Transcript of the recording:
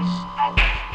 Doors.